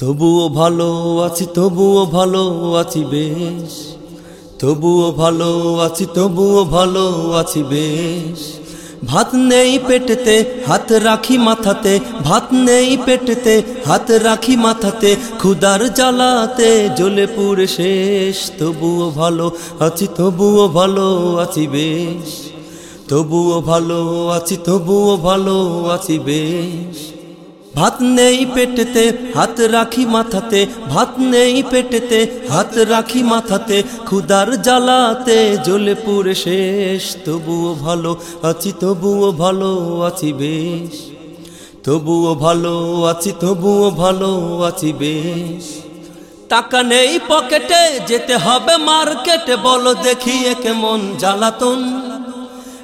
তবুও ভালো আছি, তবুও ভালো আছি বেশ। তবুও ভালো আছি, তবুও ভালো আছি বেশ। ভাত নেই পেটেতে, হাত রাখি মাথাতে, ভাত নেই পেটেতে, হাত রাখি মাথাতে ক্ষুদার জ্বালাতে জ্বলে পুরে শেষ। তবুও ভালো আছি, তবুও ভালো আছি বেশ। তবুও ভালো আছি, তবুও ভালো আছি বেশ। ভাত নেই পেটেতে, হাত রাখি মাথাতে, ভাত নেই পেটেতে, হাত রাখি মাথাতে ক্ষুদার জ্বালাতে জ্বলে পুরে শেষ, তবুও ভালো আছি, তবুও ভালো আছি বেশ। তবুও ভালো আছি, তবুও ভালো আছি বেশ। টাকা নেই পকেটে, যেতে হবে মার্কেটে, বলো দেখিয়ে কেমন জ্বালাতন।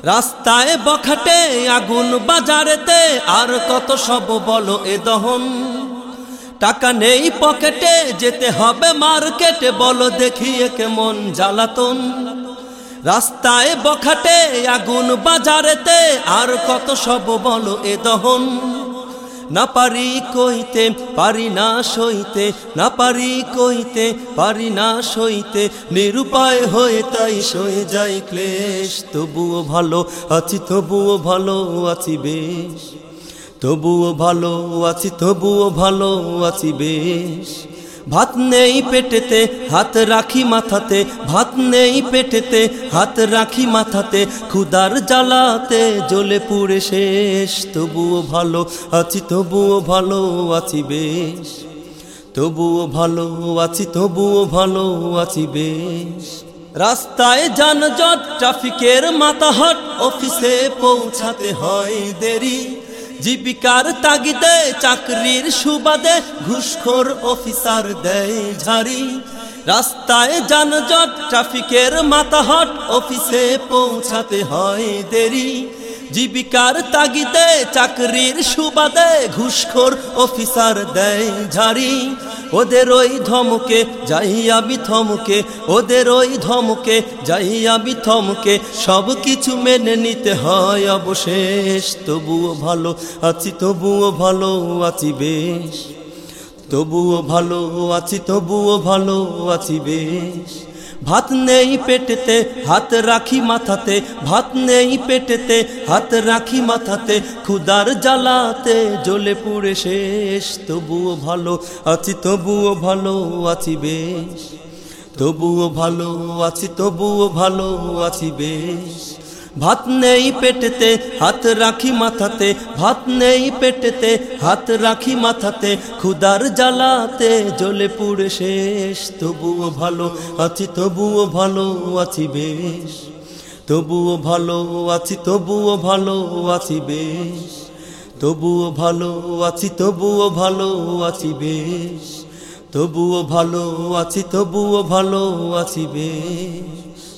রাস্তায় বখাটে আগুন বাজারেতে, আর কত সব বলো এ দহন। টাকা নেই পকেটে, যেতে হবে মার্কেটে, বলো দেখিয়ে কেমন জ্বালাতন। রাস্তায় বখাটে আগুন বাজারেতে, আর কত সব বলো এ দহন। না পারি কইতে, পারি না সইতে, না পারি কইতে, পারি না সইতে, নিরুপায় হয়ে তাই সয়ে যাই ক্লেশ। তবুও ভালো আছি, তবুও ভালো আছি বেশ। তবুও ভালো আছি, তবুও ভালো আছি বেশ। ভাত নেই পেটেতে, হাত রাখি মাথাতে, ভাত নেই পেটেতে, হাত রাখি মাথাতে ক্ষুদার জ্বালাতে জ্বলে পুড়ে শেষ। তবুও ভালো আছি, তবুও ভালো আছি বেশ। তবুও ভালো আছি, তবুও ভালো আছি বেশ। রাস্তায় যানজট, ট্রাফিকের মাতাহট, অফিসে পৌঁছাতে হয় দেরি। জীবিকার তাগিদে, চাকরির সুবাদে ঘুষখোর অফিসার দেয় ঝাড়ি। রাস্তায় যানজট, ট্রাফিকের মাতাহট, অফিসে পৌঁছাতে হয় দেরি। জীবিকার তাগিদে, চাকরির সুবাদে ঘুষখোর অফিসার দেয় ঝাড়ি। ওদের ওই ধমকে যাইয়া বিথমকে থমকে, ওদের ওই ধমকে যাইয়া বিথমকে থমকে, সব কিছু মেনে নিতে হয় অবশেষ। তবুও ভালো আছি, তবুও ভালো আছি বেশ। তবুও ভালো আছি, তবুও ভালো আছি বেশ। ভাত নেই পেটেতে, হাত রাখি মাথাতে, ভাত নেই পেটেতে, হাত রাখি মাথাতে ক্ষুদার জ্বালাতে জ্বলে পুড়ে শেষ। তবুও ভালো আছি, তবুও ভালো আছি বেশ। তবুও ভালো আছি, তবুও ভালো আছি বেশ। ভাত নেই পেটেতে, হাত রাখি মাথাতে, ভাত নেই পেটেতে, হাত রাখি মাথাতে ক্ষুদার জ্বালাতে জ্বলে পুড়ে শেষ। তবুও ভালো আছি, তবুও ভালো আছি বেশ। তবুও ভালো আছি, তবুও ভালো আছি বেশ। তবুও ভালো আছি, তবুও ভালো আছি বেশ। তবুও ভালো আছি, তবুও ভালো আছি বেশ।